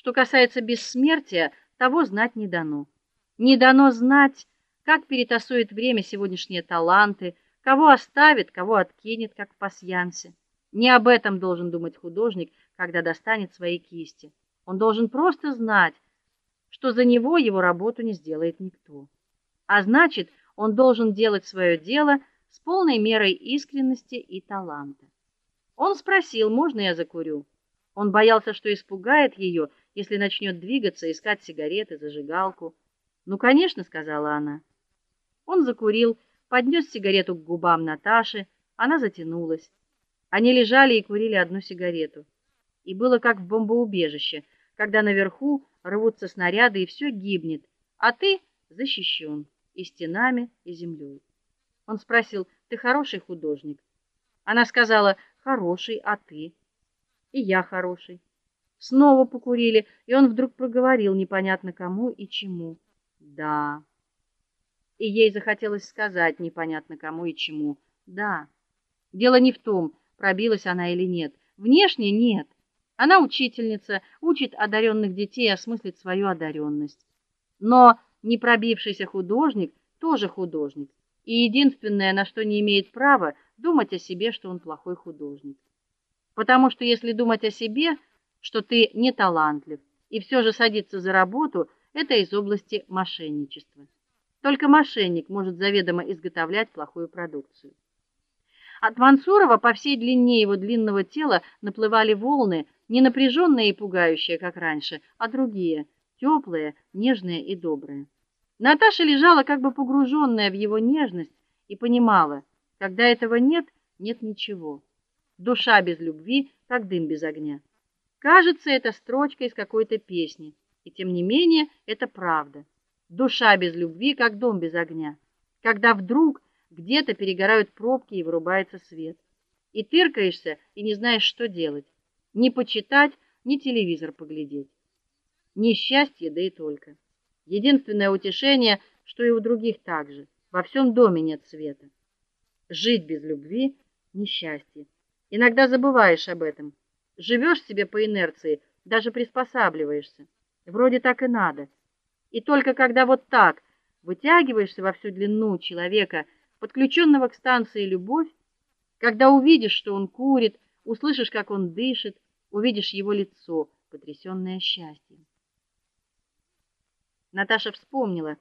Что касается бессмертия, того знать не дано. Не дано знать, как перетасует время сегодняшние таланты, кого оставит, кого откинет, как в пасьянсе. Не об этом должен думать художник, когда достанет свои кисти. Он должен просто знать, что за него его работу не сделает никто. А значит, он должен делать свое дело с полной мерой искренности и таланта. Он спросил: "Можно я закурю?" Он боялся, что испугает ее, если начнет двигаться, искать сигареты, зажигалку. "Ну, конечно", сказала она. Он закурил, поднес сигарету к губам Наташи, она затянулась. Они лежали и курили одну сигарету. И было как в бомбоубежище, когда наверху рвутся снаряды и все гибнет, а ты защищен и стенами, и землей. Он спросил: "Ты хороший художник?" Она сказала: "Хороший, а ты?" "И я хороший". Снова покурили, и он вдруг проговорил непонятно кому и чему: "Да". И ей захотелось сказать непонятно кому и чему: "Да". Дело не в том, пробилась она или нет. Внешне нет. Она учительница, учит одаренных детей осмыслить свою одаренность. Но не пробившийся художник тоже художник. И единственное, на что не имеет права, думать о себе, что он плохой художник. Потому что если думать о себе, что ты не талантлив, и все же садиться за работу это из области мошенничества. Только мошенник может заведомо изготовлять плохую продукцию. От Мансурова по всей длине его длинного тела наплывали волны, не напряженные и пугающие, как раньше, а другие, теплые, нежные и добрые. Наташа лежала как бы погруженная в его нежность и понимала, когда этого нет, нет ничего. Душа без любви, как дым без огня. Кажется, это строчка из какой-то песни, и тем не менее это правда. Душа без любви, как дом без огня. Когда вдруг где-то перегорают пробки и вырубается свет. И тыркаешься и не знаешь, что делать. Ни почитать, ни телевизор поглядеть. Несчастье, да и только. Единственное утешение, что и у других также. Во всем доме нет света. Жить без любви несчастье. Иногда забываешь об этом. Живешь себе по инерции, даже приспосабливаешься. Вроде так и надо. И только когда вот так вытягиваешься во всю длину человека, подключенного к станции любовь, когда увидишь, что он курит, услышишь, как он дышит, увидишь его лицо, потрясённое счастьем. Наташа вспомнила.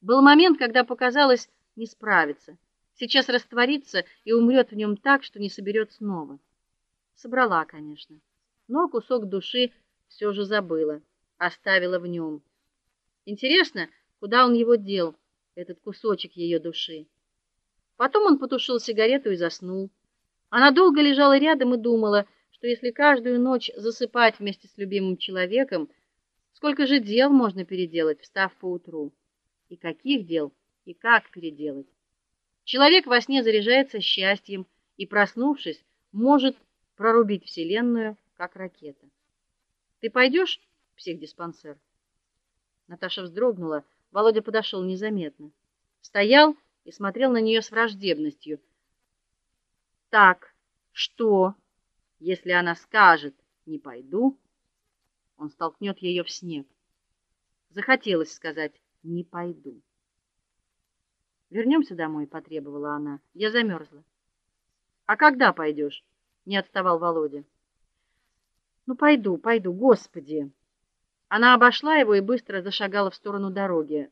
Был момент, когда показалось не справиться. Сейчас растворится и умрет в нем так, что не соберет снова. Собрала, конечно, но кусок души все же забыла, оставила в нем. Интересно, куда он его дел, этот кусочек ее души? Потом он потушил сигарету и заснул. Она долго лежала рядом и думала, что если каждую ночь засыпать вместе с любимым человеком, сколько же дел можно переделать, встав поутру? И каких дел, и как переделать? Человек во сне заряжается счастьем и, проснувшись, может прорубить вселенную, как ракета. Ты пойдешь в психдиспансер? Наташа вздрогнула. Володя подошел незаметно. Стоял и смотрел на нее с враждебностью. Так, что, если она скажет: "Не пойду", он столкнет ее в снег. Захотелось сказать: "Не пойду". Вернемся домой, потребовала она. Я замерзла. А когда пойдешь? Не отставал Володя. Ну пойду, пойду, Господи. Она обошла его и быстро зашагала в сторону дороги.